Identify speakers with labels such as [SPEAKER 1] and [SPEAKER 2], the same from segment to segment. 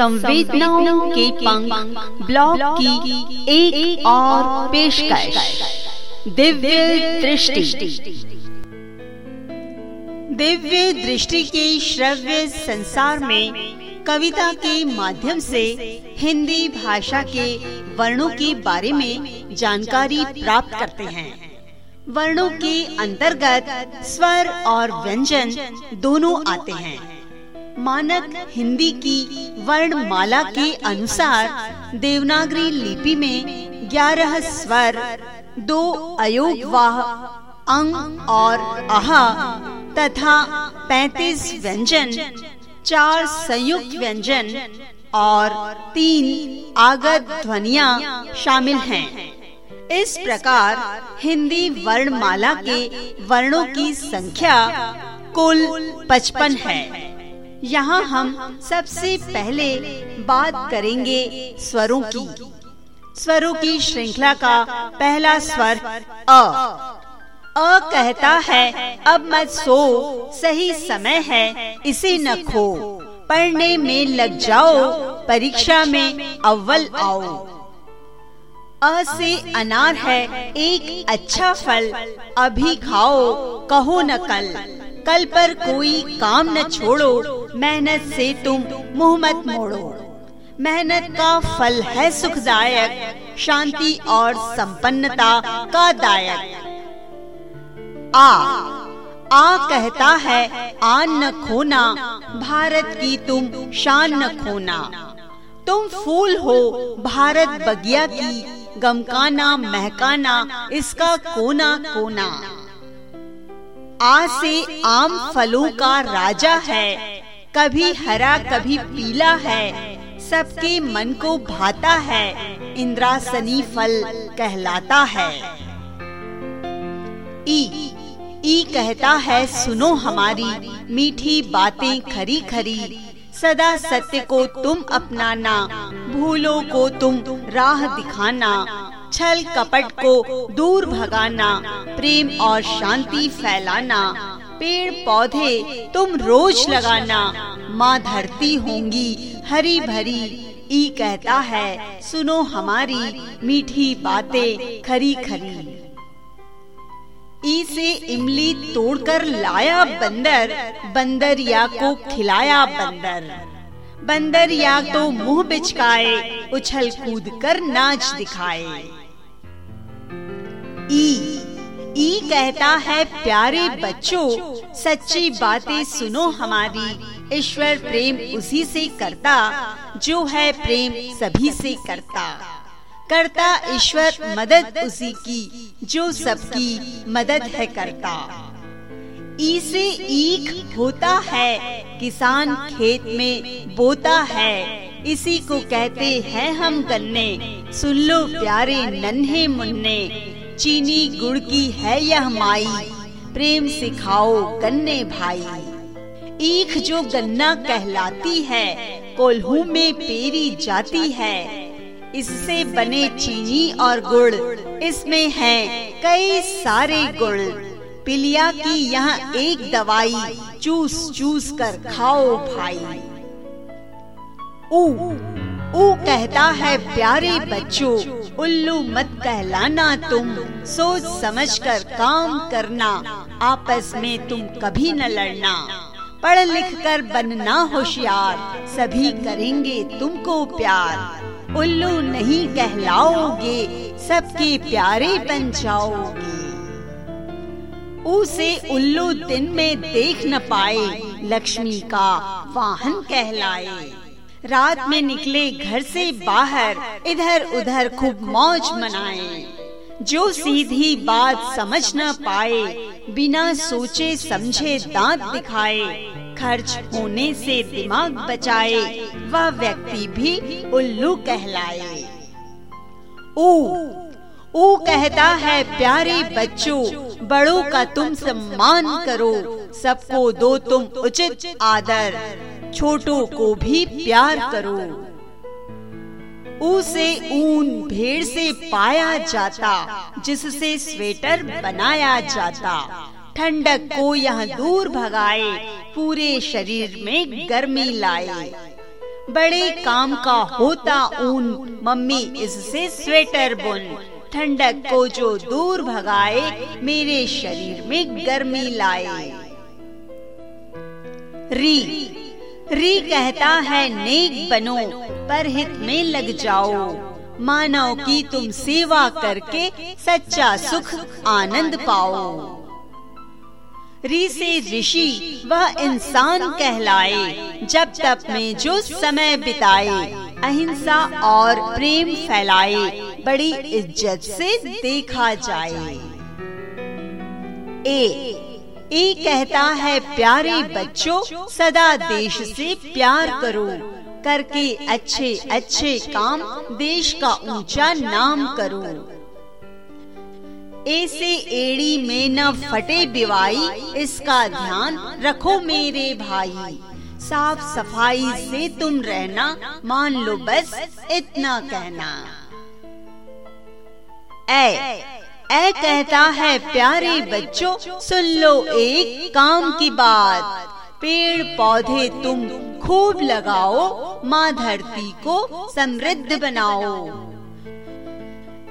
[SPEAKER 1] संवेदनाओं के पंख ब्लॉग की एक, एक और पेशकश। दिव्य दृष्टि। दिव्य दृष्टि के श्रव्य संसार में कविता के माध्यम से हिंदी भाषा के वर्णों के बारे में जानकारी प्राप्त करते हैं। वर्णों के अंतर्गत स्वर और व्यंजन दोनों आते हैं। मानक हिंदी की वर्णमाला के अनुसार देवनागरी लिपि में ग्यारह स्वर, दो अयोगवाह, अंग और आहा तथा पैतीस व्यंजन, चार संयुक्त व्यंजन और तीन आगत ध्वनिया शामिल हैं। इस प्रकार हिंदी वर्णमाला के वर्णों की संख्या कुल पचपन है यहाँ हम सबसे पहले बात करेंगे स्वरों की। स्वरों की श्रृंखला का पहला स्वर अ। अ कहता है, अब मत सो, सही समय है, इसे न खो। पढ़ने में लग जाओ, परीक्षा में अव्वल आओ। अ से अनार है, एक अच्छा फल, अभी खाओ, कहो न कल। कल पर कोई काम न छोड़ो, मेहनत से तुम मुँह मत मोड़ो। मेहनत का फल है सुखदायक, शांति और संपन्नता का दायक। आ आ कहता है, आन न खोना, भारत की तुम शान न खोना। तुम फूल हो, भारत बगिया की गमकाना महकाना, इसका कोना कोना। आ से आम फलों का राजा है। कभी हरा, कभी पीला है। सबके मन को भाता है। इंद्रासनी फल कहलाता है। ई ई कहता है, सुनो हमारी मीठी बातें खरी खरी। सदा सत्य को तुम अपनाना, भूलो को तुम राह दिखाना। छल कपट को दूर भगाना, प्रेम और शांति फैलाना, पेड़ पौधे तुम रोज लगाना, माँ धरती होंगी, हरी भरी, ई कहता है, सुनो हमारी मीठी बातें खरी खरी। ई से इमली तोड़कर लाया बंदर बंदर या को खिलाया बंदर। बंदर या तो मुँह बिचकाए, उछल कूद कर नाच दिखाए। ई कहता है, प्यारे बच्चों, सच्ची बातें सुनो हमारी। ईश्वर प्रेम उसी से करता, जो है प्रेम सभी से करता। करता ईश्वर मदद उसी की, जो सबकी मदद है करता। ई से होता है, किसान खेत में बोता है। इसी को कहते हैं हम गन्ने। सुन लो प्यारे नन्हे मुन्ने। चीनी गुड़ की है यह माई? प्रेम सिखाओ गन्ने भाई। ईख जो गन्ना कहलाती है, कोल्हू में पेरी जाती है। इससे बने चीनी और गुड़, इसमें है कई सारे गुण पिलिया की यहाँ एक दवाई चूस चूस कर खाओ भाई। ऊ ऊ कहता है, प्यारे बच्चों, उल्लू मत कहलाना तुम। सोच समझकर काम करना। आपस में तुम कभी न लड़ना। पढ़ लिख कर बनना होशियार। सभी करेंगे तुमको प्यार। उल्लू नहीं कहलाओगे, सबके प्यारे बन जाओगे। उसे उल्लू दिन में देख न पाए, लक्ष्मी का वाहन कहलाए। रात में निकले घर से बाहर, इधर उधर खूब मौज मनाए। जो सीधी बात समझ न पाए, बिना सोचे समझे दांत दिखाए, खर्च होने से दिमाग बचाए, वह व्यक्ति भी उल्लू कहलाए। ऊ ऊ कहता है, प्यारे बच्चों, बड़ों का तुम सम्मान करो, सबको दो तुम उचित आदर। छोटों को भी प्यार करो। उसे ऊन भेड़ से पाया जाता, जिससे स्वेटर बनाया जाता। ठंडक को यह दूर भगाए, पूरे शरीर में गर्मी लाए। बड़े काम का होता ऊन, मम्मी इससे स्वेटर बुन। ठंडक को जो दूर भगाए, मेरे शरीर में गर्मी लाए। री री कहता है, नेक बनो, पर हित में लग जाओ। मानव की तुम सेवा करके सच्चा सुख, आनंद पाओ। री से ऋषि वह इंसान कहलाए, जब तप में जो समय बिताए, अहिंसा और प्रेम फैलाए, बड़ी इज़्ज़त से देखा जाए। ए ए कहता है, प्यारे बच्चों, सदा देश से प्यार करो। करके अच्छे अच्छे काम देश का ऊँचा नाम करो। ऐसे एड़ी में न फटे बिवाई, इसका ध्यान रखो मेरे भाई। साफ़ सफ़ाई से तुम रहना, मान लो बस इतना कहना। ऐ ऐ कहता है, प्यारे बच्चों, सुन लो एक काम की बात। पेड़ पौधे तुम खूब लगाओ, माँ धरती को समृद्ध बनाओ।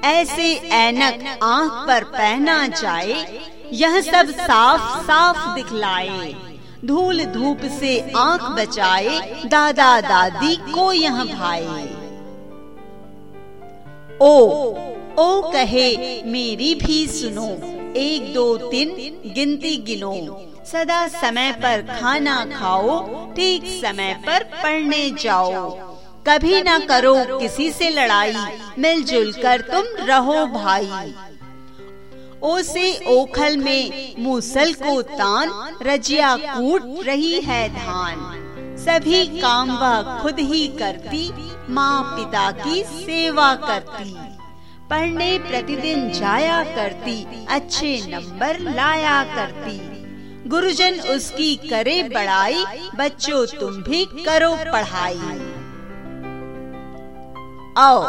[SPEAKER 1] ऐसे ऐनक आँख पर पहना जाए, यह सब साफ़ साफ़ दिखलाए। धूल धूप से आँख बचाए दादा दादी को यह भाई ओ ओ कहे, मेरी भी सुनो, एक दो तीन गिनती गिनो। सदा समय पर खाना खाओ, ठीक समय पर पढ़ने जाओ। कभी ना करो किसी से लड़ाई, मिलजुल कर तुम रहो भाई। ओसे ओखल में मूसल को तान, रजिया कूट रही है धान। सभी काम वह खुद ही करती, माँ पिता की सेवा करती। पढ़ने प्रतिदिन जाया करती, अच्छे नंबर लाया करती। गुरुजन उसकी करे बड़ाई, बच्चों तुम भी करो पढ़ाई। आओ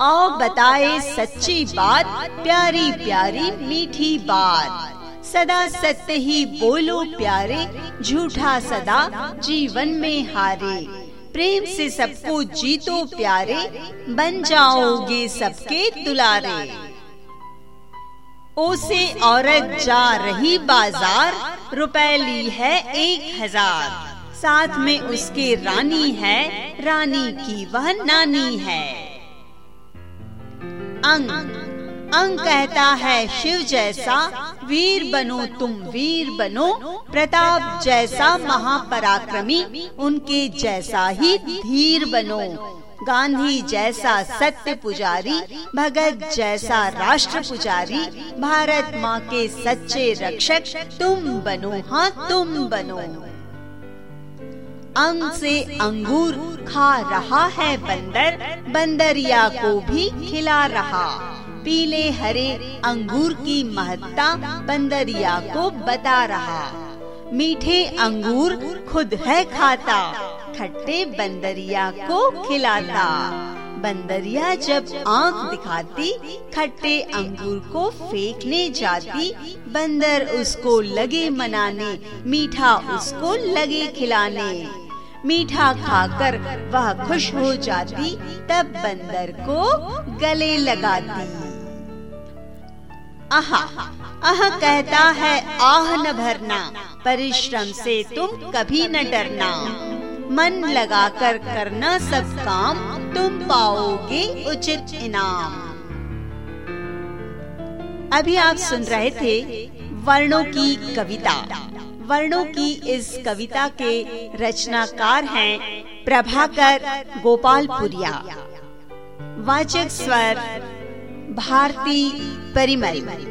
[SPEAKER 1] आओ बताए सच्ची बात, प्यारी प्यारी मीठी बात। सदा सत्य ही बोलो प्यारे, झूठा सदा जीवन में हारे। प्रेम से सबको जीतो प्यारे बन जाओगे सबके दुलारे। ओसे औरत जा रही बाज़ार रुपए ली है एक हज़ार। साथ में उसके रानी है रानी की वह नानी है। अंग। अंग कहता है शिव जैसा, वीर बनो तुम वीर बनो, प्रताप जैसा महापराक्रमी, उनके जैसा ही धीर बनो। गांधी जैसा सत्य पुजारी, भगत जैसा राष्ट्र पुजारी, भारत माँ के सच्चे रक्षक, तुम बनो हाँ तुम बनो। अंग से अंगूर खा रहा है बंदर, बंदरिया को भी खिला रहा। पीले हरे अंगूर की महत्ता बंदरिया को बता रहा। मीठे अंगूर खुद है खाता, खट्टे बंदरिया को खिलाता। बंदरिया जब आँख दिखाती, खट्टे अंगूर को फेंकने जाती। बंदर उसको लगे मनाने, मीठा उसको लगे खिलाने। मीठा खाकर वह खुश हो जाती, तब बंदर को गले लगाती। आहा, आह कहता है, आह न भरना, परिश्रम से तुम कभी न डरना। मन लगाकर करना सब काम, तुम पाओगे उचित इनाम। अभी आप सुन रहे थे वर्णों की कविता। वर्णों की इस कविता के रचनाकार हैं प्रभाकर गोपालपुरिया। वाचक स्वर भारती परिमल।